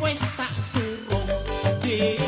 cuesta su ron.